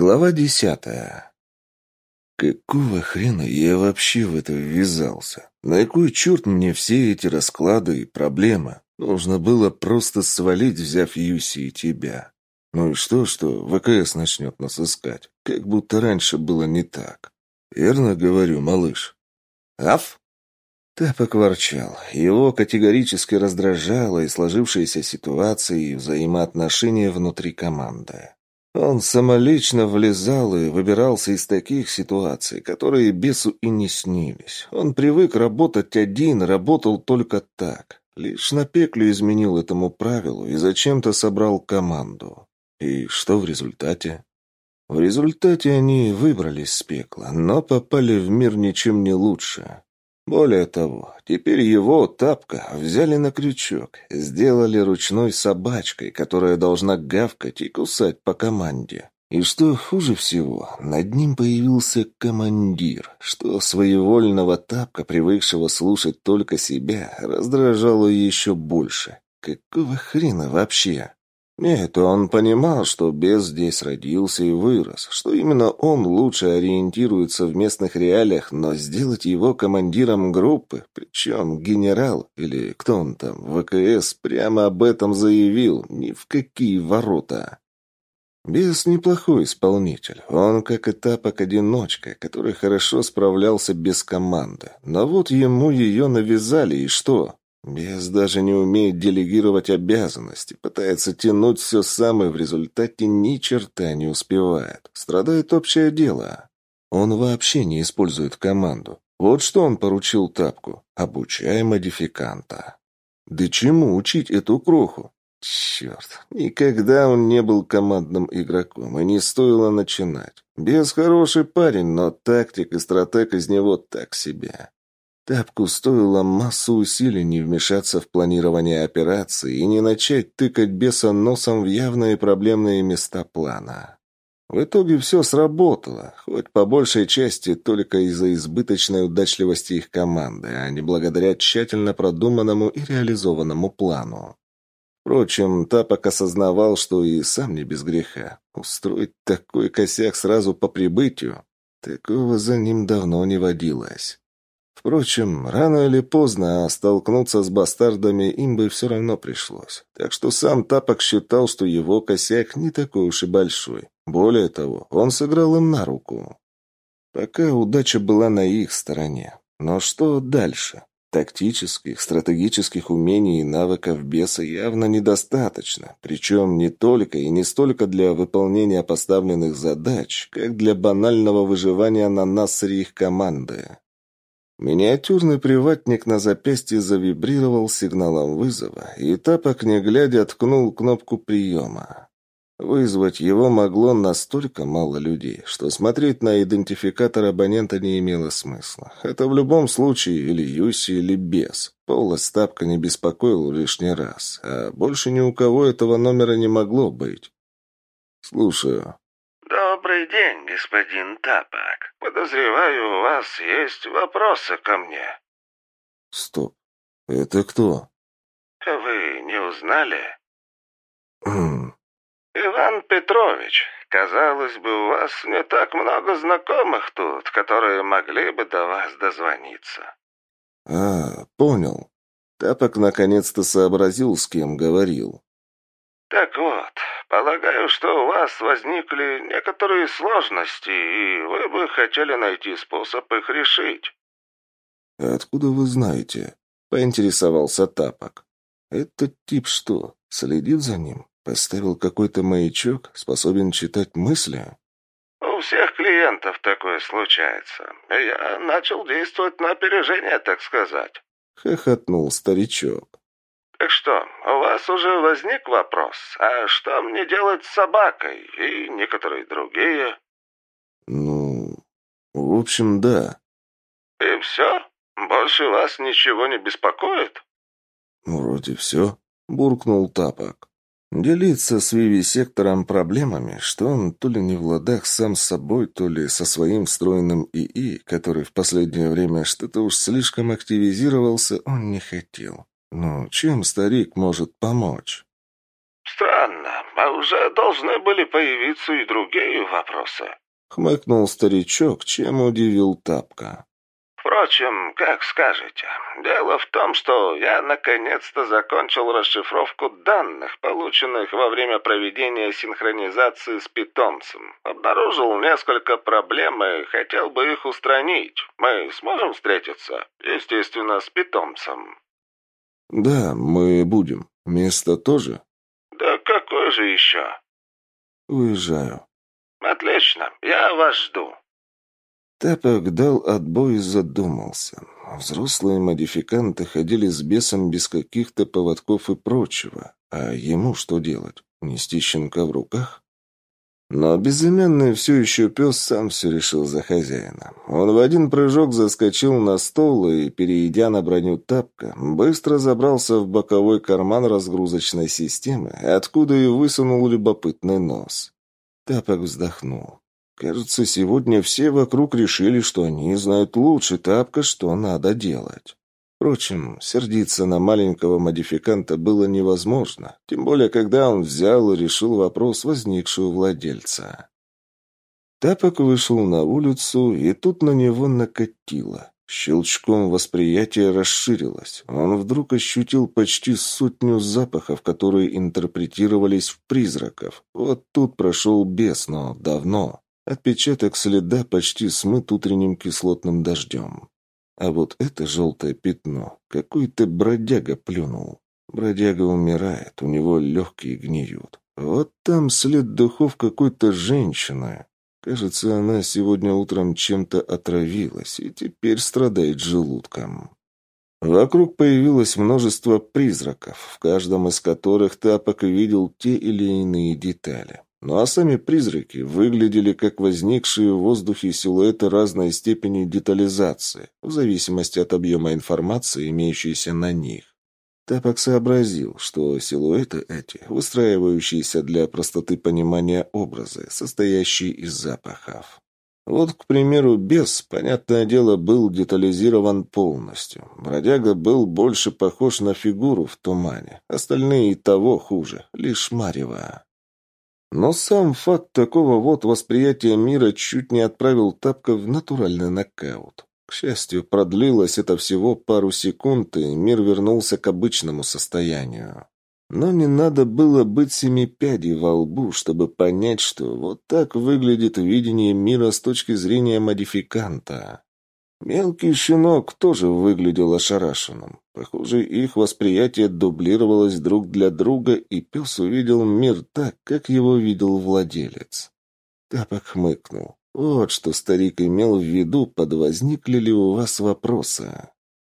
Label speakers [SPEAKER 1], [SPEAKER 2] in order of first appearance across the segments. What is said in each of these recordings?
[SPEAKER 1] Глава десятая. Какого хрена я вообще в это ввязался? На какой черт мне все эти расклады и проблемы? Нужно было просто свалить, взяв Юси и тебя. Ну и что, что ВКС начнет нас искать? Как будто раньше было не так. Верно говорю, малыш? Аф? Тапок ворчал. Его категорически раздражала и сложившаяся ситуация, и взаимоотношения внутри команды. Он самолично влезал и выбирался из таких ситуаций, которые бесу и не снились. Он привык работать один, работал только так. Лишь на пеклю изменил этому правилу и зачем-то собрал команду. И что в результате? В результате они выбрались с пекла, но попали в мир ничем не лучше. Более того, теперь его, Тапка, взяли на крючок, сделали ручной собачкой, которая должна гавкать и кусать по команде. И что хуже всего, над ним появился командир, что своевольного Тапка, привыкшего слушать только себя, раздражало еще больше. Какого хрена вообще? Нет, он понимал, что бес здесь родился и вырос, что именно он лучше ориентируется в местных реалиях, но сделать его командиром группы, причем генерал, или кто он там, ВКС, прямо об этом заявил, ни в какие ворота. Бес неплохой исполнитель. Он как этапок-одиночка, который хорошо справлялся без команды. Но вот ему ее навязали, и что? Бес даже не умеет делегировать обязанности, пытается тянуть все сам и в результате ни черта не успевает. Страдает общее дело. Он вообще не использует команду. Вот что он поручил Тапку. Обучай модификанта. Да чему учить эту кроху? Черт, никогда он не был командным игроком, и не стоило начинать. Без хороший парень, но тактик и стратег из него так себе. Тапку стоило массу усилий не вмешаться в планирование операции и не начать тыкать беса носом в явные проблемные места плана. В итоге все сработало, хоть по большей части только из-за избыточной удачливости их команды, а не благодаря тщательно продуманному и реализованному плану. Впрочем, Тапок осознавал, что и сам не без греха. Устроить такой косяк сразу по прибытию, такого за ним давно не водилось. Впрочем, рано или поздно, столкнуться с бастардами им бы все равно пришлось. Так что сам Тапок считал, что его косяк не такой уж и большой. Более того, он сыграл им на руку. Пока удача была на их стороне. Но что дальше? Тактических, стратегических умений и навыков беса явно недостаточно, причем не только и не столько для выполнения поставленных задач, как для банального выживания на Нассере их команды. Миниатюрный приватник на запястье завибрировал сигналом вызова, и Тапок, не глядя, ткнул кнопку приема. Вызвать его могло настолько мало людей, что смотреть на идентификатор абонента не имело смысла. Это в любом случае или Юси, или без. Полос Тапка не беспокоил лишний раз, а больше ни у кого этого номера не могло быть. «Слушаю»,
[SPEAKER 2] «Добрый день, господин Тапок. Подозреваю, у вас есть вопросы ко мне».
[SPEAKER 1] «Стоп. Это кто?»
[SPEAKER 2] «Вы не узнали?»
[SPEAKER 1] «Хм...»
[SPEAKER 2] «Иван Петрович, казалось бы, у вас не так много знакомых тут, которые могли бы до вас дозвониться».
[SPEAKER 1] «А, понял». Тапок наконец-то сообразил, с кем говорил.
[SPEAKER 2] «Так вот, полагаю, что у вас возникли некоторые сложности, и вы бы хотели найти способ их решить».
[SPEAKER 1] «Откуда вы знаете?» — поинтересовался Тапок. «Этот тип что, следит за ним? Поставил какой-то маячок, способен читать мысли?»
[SPEAKER 2] «У всех клиентов такое случается. Я начал действовать на опережение, так сказать», —
[SPEAKER 1] хохотнул старичок.
[SPEAKER 2] Так что, у вас уже возник вопрос, а что мне делать с собакой и некоторые другие?
[SPEAKER 1] Ну, в общем, да.
[SPEAKER 2] И все? Больше вас ничего не беспокоит?
[SPEAKER 1] Вроде все, буркнул Тапок. Делиться с Виви-сектором проблемами, что он то ли не в ладах сам с собой, то ли со своим встроенным ИИ, который в последнее время что-то уж слишком активизировался, он не хотел. «Ну, чем старик может помочь?»
[SPEAKER 2] Странно, а уже должны были появиться и другие вопросы.
[SPEAKER 1] Хмыкнул старичок, чем удивил Тапка.
[SPEAKER 2] Впрочем, как скажете. Дело в том, что я наконец-то закончил расшифровку данных, полученных во время проведения синхронизации с питомцем. Обнаружил несколько проблем и хотел бы их устранить. Мы сможем встретиться? Естественно, с питомцем.
[SPEAKER 1] Да, мы будем. Место тоже?
[SPEAKER 2] Да какое же еще?
[SPEAKER 1] Уезжаю.
[SPEAKER 2] Отлично, я вас жду.
[SPEAKER 1] Тапок дал отбой и задумался. Взрослые модификанты ходили с бесом без каких-то поводков и прочего. А ему что делать? Нести щенка в руках? Но безымянный все еще пес сам все решил за хозяина. Он в один прыжок заскочил на стол и, перейдя на броню тапка, быстро забрался в боковой карман разгрузочной системы, откуда и высунул любопытный нос. Тапок вздохнул. Кажется, сегодня все вокруг решили, что они знают лучше тапка, что надо делать. Впрочем, сердиться на маленького модификанта было невозможно, тем более, когда он взял и решил вопрос, возникший у владельца. Тапок вышел на улицу, и тут на него накатило. Щелчком восприятие расширилось. Он вдруг ощутил почти сотню запахов, которые интерпретировались в призраков. Вот тут прошел бес, но давно. Отпечаток следа почти смыт утренним кислотным дождем. А вот это желтое пятно какой-то бродяга плюнул. Бродяга умирает, у него легкие гниют. Вот там след духов какой-то женщины. Кажется, она сегодня утром чем-то отравилась и теперь страдает желудком. Вокруг появилось множество призраков, в каждом из которых Тапок видел те или иные детали. Ну а сами призраки выглядели как возникшие в воздухе силуэты разной степени детализации, в зависимости от объема информации, имеющейся на них. Тапок сообразил, что силуэты эти, выстраивающиеся для простоты понимания образы, состоящие из запахов. Вот, к примеру, бес, понятное дело, был детализирован полностью. Бродяга был больше похож на фигуру в тумане. Остальные и того хуже, лишь марево. Но сам факт такого вот восприятия мира чуть не отправил Тапка в натуральный нокаут. К счастью, продлилось это всего пару секунд, и мир вернулся к обычному состоянию. Но не надо было быть семи пядей во лбу, чтобы понять, что вот так выглядит видение мира с точки зрения модификанта. Мелкий щенок тоже выглядел ошарашенным. Похоже, их восприятие дублировалось друг для друга, и пес увидел мир так, как его видел владелец. Тапок хмыкнул. Вот что старик имел в виду, под возникли ли у вас вопросы.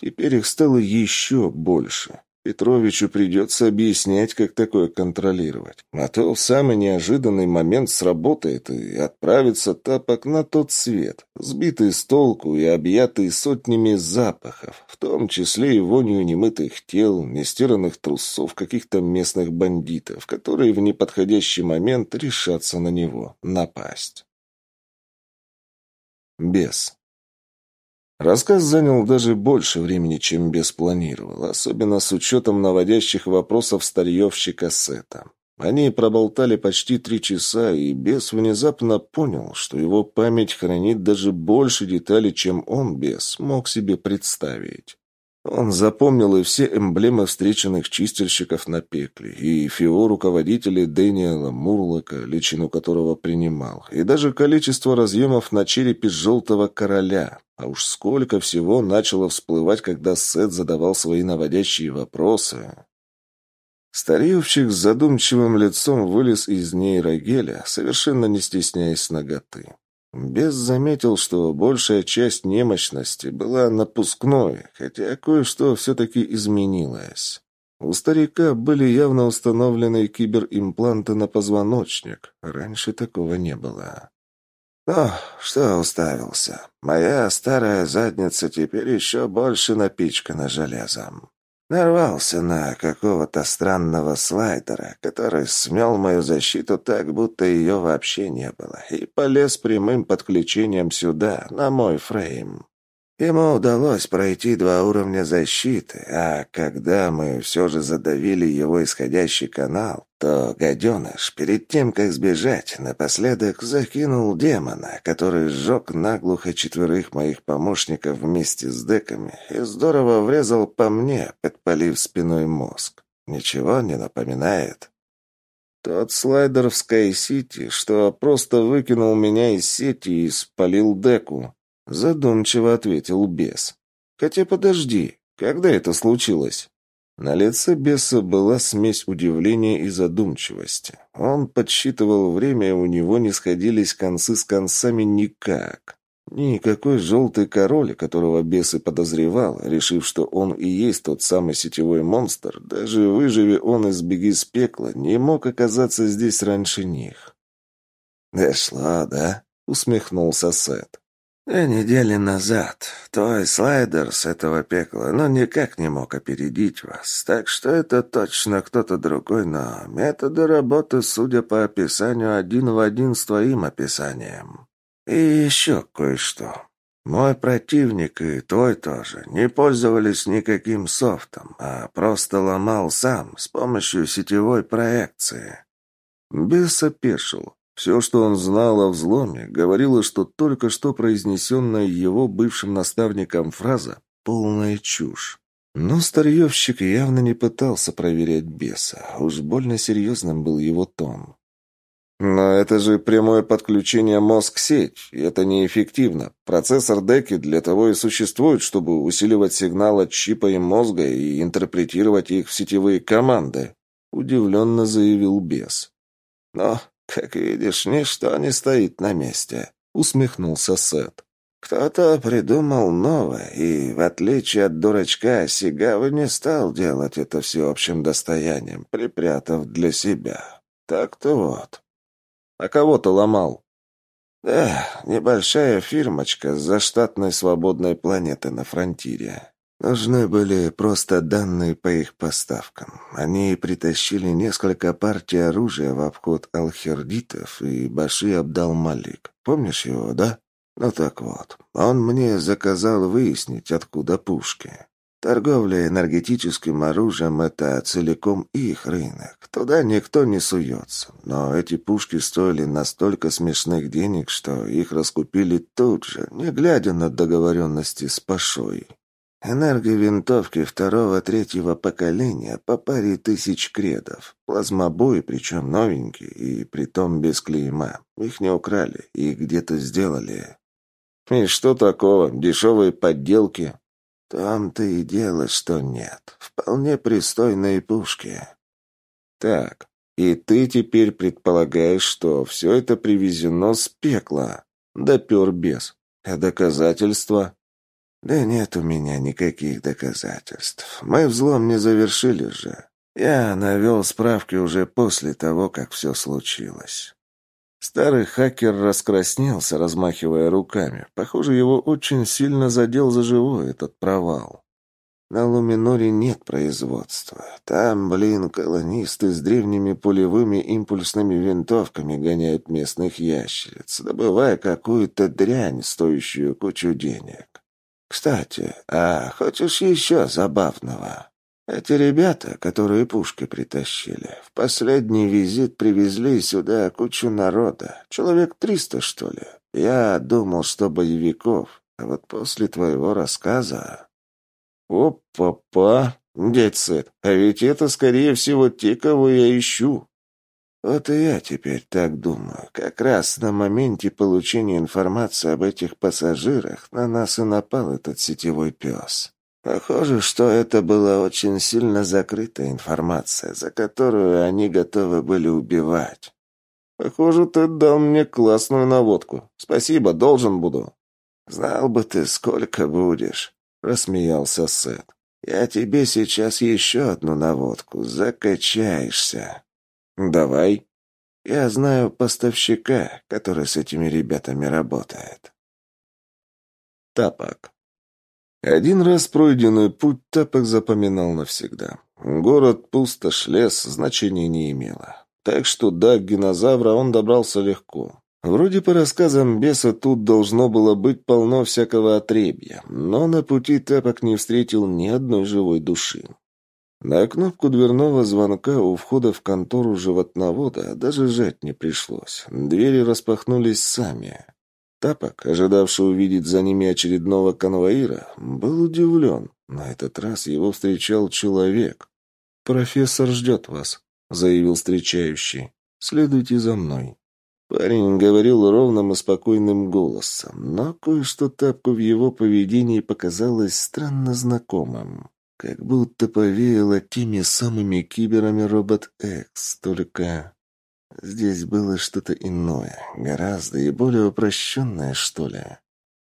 [SPEAKER 1] Теперь их стало еще больше. Петровичу придется объяснять, как такое контролировать. А то в самый неожиданный момент сработает и отправится тапок на тот свет, сбитый с толку и объятый сотнями запахов, в том числе и вонью немытых тел, нестиранных трусов каких-то местных бандитов, которые в неподходящий момент решатся на него напасть. Бес. Рассказ занял даже больше времени, чем Бес планировал, особенно с учетом наводящих вопросов старьевщика Сета. Они проболтали почти три часа, и Бес внезапно понял, что его память хранит даже больше деталей, чем он, Бес, мог себе представить. Он запомнил и все эмблемы встреченных чистильщиков на пекле, и фио руководителей Дэниела Мурлока, личину которого принимал, и даже количество разъемов на черепе Желтого Короля. А уж сколько всего начало всплывать, когда Сет задавал свои наводящие вопросы. Старьевщик с задумчивым лицом вылез из нейрогеля, совершенно не стесняясь ноготы. Бес заметил, что большая часть немощности была напускной, хотя кое-что все-таки изменилось. У старика были явно установлены киберимпланты на позвоночник. Раньше такого не было. «Ну, что уставился? Моя старая задница теперь еще больше напичкана железом». Нарвался на какого-то странного слайдера, который смел мою защиту так, будто ее вообще не было, и полез прямым подключением сюда, на мой фрейм.
[SPEAKER 2] Ему удалось пройти два уровня защиты, а когда мы все же задавили его исходящий канал, то гаденыш, перед тем, как сбежать, напоследок закинул демона, который сжег наглухо четверых моих помощников вместе с деками и здорово врезал по мне, подпалив спиной мозг. Ничего не напоминает? Тот слайдер в Скай-Сити, что просто выкинул меня из сети и спалил деку. Задумчиво ответил бес. Хотя подожди, когда это случилось? На лице беса была смесь удивления и задумчивости. Он подсчитывал время, и у него не сходились концы с концами никак. Никакой желтый король, которого бес и подозревал, решив, что он и есть тот самый сетевой монстр, даже выживи он из беги с пекла, не мог оказаться здесь раньше них. «Дошло, да?» — усмехнулся Сет. Две недели назад твой слайдер с этого пекла, но никак не мог опередить вас. Так что это точно кто-то другой, но методы работы, судя по описанию, один в один с твоим описанием. И еще кое-что. Мой противник и твой тоже не пользовались никаким софтом, а просто ломал сам с помощью сетевой проекции. Бес опешил. Все, что он знал о взломе, говорило, что только что произнесенная его бывшим наставником фраза — полная чушь. Но старьевщик явно не пытался проверять беса. Уж больно серьезным был его тон. «Но это же прямое подключение мозг-сеть, и это неэффективно. Процессор Деки для того и существует, чтобы усиливать сигнал от чипа и мозга и интерпретировать их в сетевые команды», — удивленно заявил бес. «Но «Как видишь, ничто не стоит на месте», — усмехнулся Сет. «Кто-то придумал новое, и, в отличие от дурачка, Сигавы не стал делать это всеобщим достоянием, припрятав для себя. Так-то вот». «А кого то ломал?» «Да, небольшая фирмочка с заштатной свободной планеты на фронтире. Нужны были просто данные по их поставкам. Они притащили несколько партий оружия в обход алхердитов и Баши Абдал-Малик. Помнишь его, да? Ну так вот, он мне заказал выяснить, откуда пушки. Торговля энергетическим оружием – это целиком их рынок. Туда никто не суется. Но эти пушки стоили настолько смешных денег, что их раскупили тут же, не глядя на договоренности с Пашой. Энерговинтовки второго-третьего поколения по паре тысяч кредов. Плазмобои, причем новенькие, и притом без клейма. Их не украли и где-то сделали. И что такого? Дешевые подделки? Там-то и дело, что нет. Вполне пристойные пушки. Так, и ты теперь предполагаешь, что все это привезено с пекла? Допер без. А доказательства? «Да нет у меня никаких доказательств. Мы взлом не завершили же. Я навел справки уже после того, как все случилось». Старый хакер раскраснелся, размахивая руками. Похоже, его очень сильно задел за живое этот провал. На Луминоре нет производства. Там, блин, колонисты с древними пулевыми импульсными винтовками гоняют местных ящериц, добывая какую-то дрянь, стоящую кучу денег. Кстати, а хочешь еще забавного? Эти ребята, которые пушки притащили, в последний визит привезли сюда кучу народа. Человек триста, что ли. Я думал, что боевиков. А вот после твоего рассказа... Опа-па! Дядь Сет, а ведь это, скорее всего, те, кого я ищу. Вот и я теперь так думаю. Как раз на моменте получения информации об этих пассажирах на нас и напал этот сетевой пес. Похоже, что это была очень сильно закрытая информация, за которую они готовы были убивать. Похоже, ты дал мне классную наводку. Спасибо, должен буду. Знал бы ты, сколько будешь, рассмеялся Сет. Я тебе сейчас еще одну наводку. Закачаешься. «Давай». «Я знаю поставщика, который с этими ребятами работает». Тапок. Один раз пройденный путь Тапок запоминал навсегда. Город, пустошь, лес значения не имело. Так что до динозавра он добрался легко.
[SPEAKER 1] Вроде по рассказам беса тут должно было быть полно всякого отребья, но на пути тапок не встретил ни одной живой души. На кнопку дверного звонка у входа в контору животновода даже жать не пришлось. Двери распахнулись сами. Тапок, ожидавший увидеть за ними очередного конвоира, был удивлен. На этот раз его встречал человек. «Профессор ждет вас», — заявил встречающий. «Следуйте за мной». Парень говорил ровным и спокойным голосом, но кое-что тапку в его поведении показалось странно знакомым. Как будто повеяло теми самыми киберами Робот Экс, только здесь было что-то иное, гораздо и более упрощенное, что ли.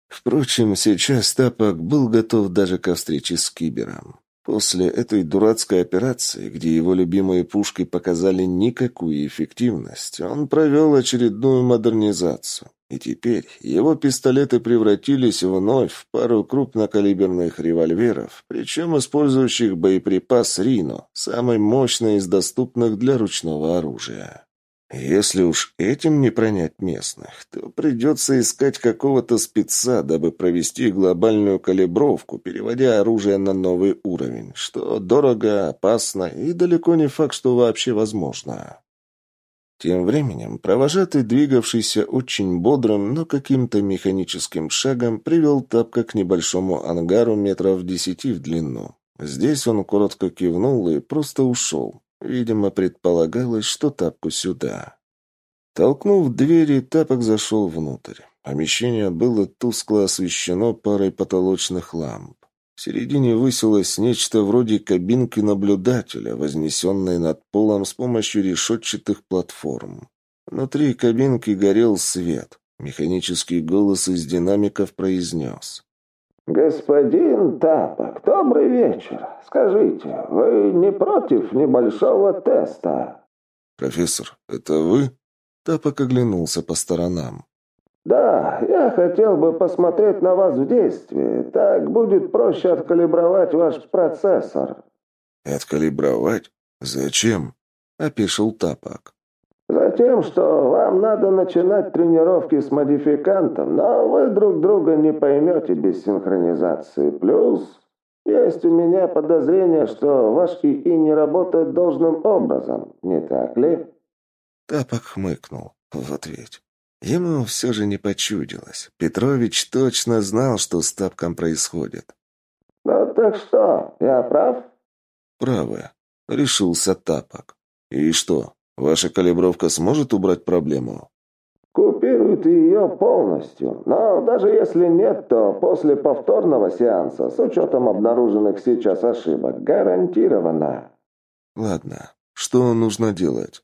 [SPEAKER 1] Впрочем, сейчас Тапок был готов даже ко встрече с кибером. После этой дурацкой операции, где его любимые пушки показали никакую эффективность, он провел очередную модернизацию. И теперь его пистолеты превратились вновь в пару крупнокалиберных револьверов, причем использующих боеприпас «Рино», самый мощный из доступных для ручного оружия. Если уж этим не пронять местных, то придется искать какого-то спеца, дабы провести глобальную калибровку, переводя оружие на новый уровень, что дорого, опасно и далеко не факт, что вообще возможно. Тем временем провожатый, двигавшийся очень бодрым, но каким-то механическим шагом, привел тапка к небольшому ангару метров десяти в длину. Здесь он коротко кивнул и просто ушел. Видимо, предполагалось, что тапку сюда. Толкнув двери, тапок зашел внутрь. Помещение было тускло освещено парой потолочных ламп. В середине высилось нечто вроде кабинки наблюдателя, вознесенной над полом с помощью решетчатых платформ. Внутри кабинки горел свет. Механический голос из динамиков произнес.
[SPEAKER 3] «Господин Тапок, добрый вечер. Скажите, вы не против небольшого теста?»
[SPEAKER 1] «Профессор, это вы?» Тапок оглянулся по сторонам.
[SPEAKER 3] «Да, я хотел бы посмотреть на вас в действии. Так будет проще откалибровать ваш процессор».
[SPEAKER 1] «Откалибровать? Зачем?» — опешил Тапок.
[SPEAKER 3] Затем, что вам надо начинать тренировки с модификантом, но вы друг друга не поймете без синхронизации. Плюс есть у меня подозрение, что ваш ИИ не работает должным образом, не так ли?»
[SPEAKER 1] Тапок хмыкнул в ответ. Ему все же не почудилось. Петрович точно знал, что с Тапком происходит.
[SPEAKER 3] «Ну так что, я прав?»
[SPEAKER 1] «Правы», — решился Тапок. «И что, Ваша калибровка сможет убрать проблему?
[SPEAKER 3] Купирует ее полностью. Но даже если нет, то после повторного сеанса, с учетом обнаруженных сейчас ошибок, гарантированно.
[SPEAKER 1] Ладно. Что нужно делать?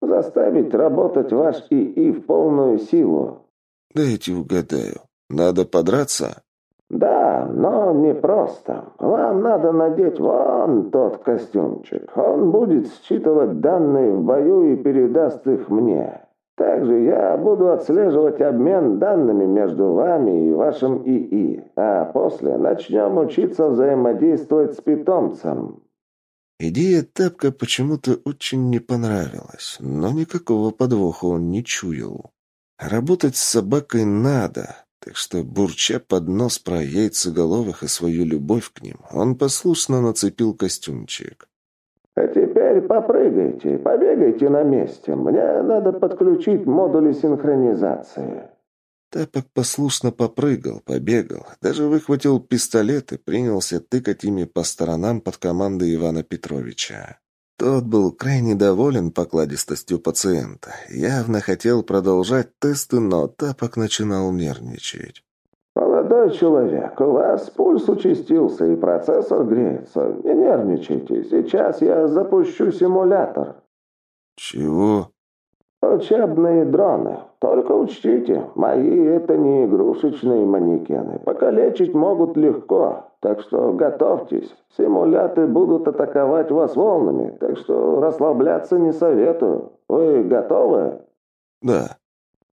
[SPEAKER 3] Заставить работать ваш ИИ в полную силу.
[SPEAKER 1] Дайте угадаю. Надо подраться?
[SPEAKER 3] «Да, но не просто. Вам надо надеть вон тот костюмчик. Он будет считывать данные в бою и передаст их мне. Также я буду отслеживать обмен данными между вами и вашим ИИ, а после начнем учиться взаимодействовать с питомцем».
[SPEAKER 1] Идея Тапка почему-то очень не понравилась, но никакого подвоха он не чуял. Работать с собакой надо, так что, бурча под нос про яйцеголовых и свою любовь к ним, он послушно нацепил костюмчик.
[SPEAKER 3] «А теперь попрыгайте, побегайте на месте. Мне надо подключить модули синхронизации».
[SPEAKER 1] Тапок послушно попрыгал, побегал, даже выхватил пистолет и принялся тыкать ими по сторонам под командой Ивана Петровича. Тот был крайне доволен покладистостью пациента. Явно хотел продолжать тесты, но Тапок начинал нервничать.
[SPEAKER 3] «Молодой человек, у вас пульс участился и процессор греется. Не нервничайте. Сейчас я запущу симулятор».
[SPEAKER 1] «Чего?»
[SPEAKER 3] «Учебные дроны. Только учтите, мои это не игрушечные манекены. Покалечить могут легко, так что готовьтесь. Симуляты будут атаковать вас волнами, так что расслабляться не советую. Вы готовы?»
[SPEAKER 1] «Да».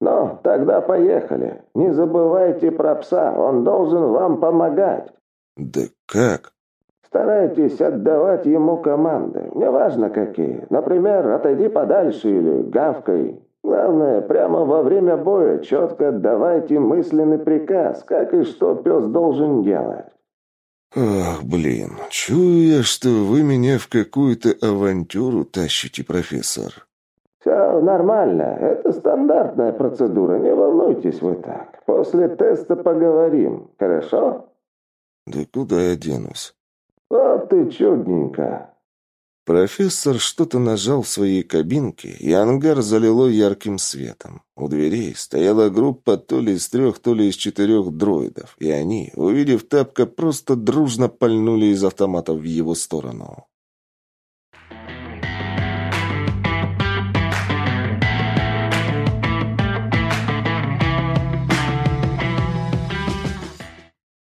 [SPEAKER 3] «Ну, тогда поехали. Не забывайте про пса, он должен вам помогать».
[SPEAKER 1] «Да как?»
[SPEAKER 3] Старайтесь отдавать ему команды, неважно какие. Например, отойди подальше или гавкой. Главное, прямо во время боя четко отдавайте мысленный приказ, как и что пес должен делать.
[SPEAKER 1] «Ах, блин, чую я, что вы меня в какую-то авантюру тащите, профессор».
[SPEAKER 3] «Все нормально. Это стандартная процедура. Не волнуйтесь вы так. После теста поговорим. Хорошо?»
[SPEAKER 1] «Да куда я денусь?»
[SPEAKER 3] «Вот ты чудненько».
[SPEAKER 1] Профессор что-то нажал в своей кабинке, и ангар залило ярким светом. У дверей стояла группа то ли из трех, то ли из четырех дроидов, и они, увидев тапка, просто дружно пальнули из автоматов в его сторону.